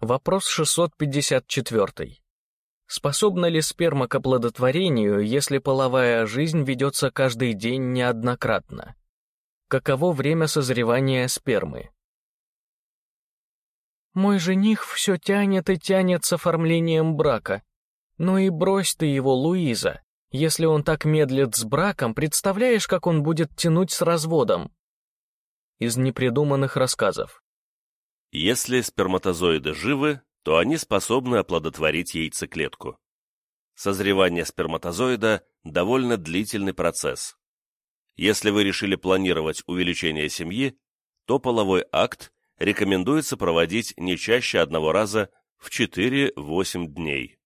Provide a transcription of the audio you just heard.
Вопрос 654. Способна ли сперма к оплодотворению, если половая жизнь ведется каждый день неоднократно? Каково время созревания спермы? Мой жених все тянет и тянет с оформлением брака. Ну и брось ты его, Луиза. Если он так медлит с браком, представляешь, как он будет тянуть с разводом? Из непридуманных рассказов. Если сперматозоиды живы, то они способны оплодотворить яйцеклетку. Созревание сперматозоида – довольно длительный процесс. Если вы решили планировать увеличение семьи, то половой акт рекомендуется проводить не чаще одного раза в 4-8 дней.